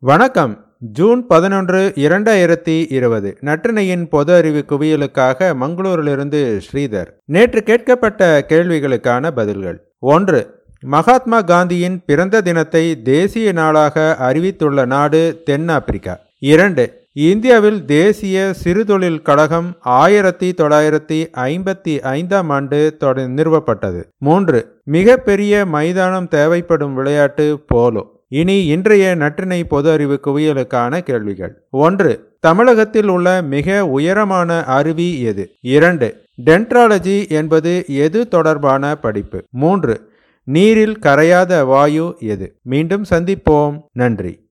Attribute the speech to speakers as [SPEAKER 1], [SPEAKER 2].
[SPEAKER 1] வணக்கம். ஜூன் பதினொன்று இரண்டாயிரத்தி இருபது. நற்றினையின் பொது அறிவு குவியலுக்காக மங்களூரிலிருந்து ஸ்ரீதர். நேற்று கேட்கப்பட்ட கேள்விகளுக்கான பதில்கள். ஒன்று மகாத்மா காந்தியின் பிறந்த தினத்தை தேசிய நாளாக அறிவித்துள்ள நாடு தென்னாப்பிரிக்கா. இரண்டு இந்தியாவில் தேசிய சிறுதொழில் கழகம் ஆயிரத்தி தொள்ளாயிரத்தி ஐம்பத்தி ஐந்தாம் ஆண்டு தொட நிறுவப்பட்டது. மூன்று மிகப்பெரிய மைதானம் தேவைப்படும் விளையாட்டு போலோ. இனி இன்றைய நற்றினை பொது அறிவு குவியலுக்கான கேள்விகள். ஒன்று தமிழகத்தில் உள்ள மிக உயரமான அருவி எது? இரண்டு டென்ட்ராலஜி என்பது எது தொடர்பான படிப்பு? மூன்று நீரில் கரையாத வாயு எது? மீண்டும் சந்திப்போம். நன்றி.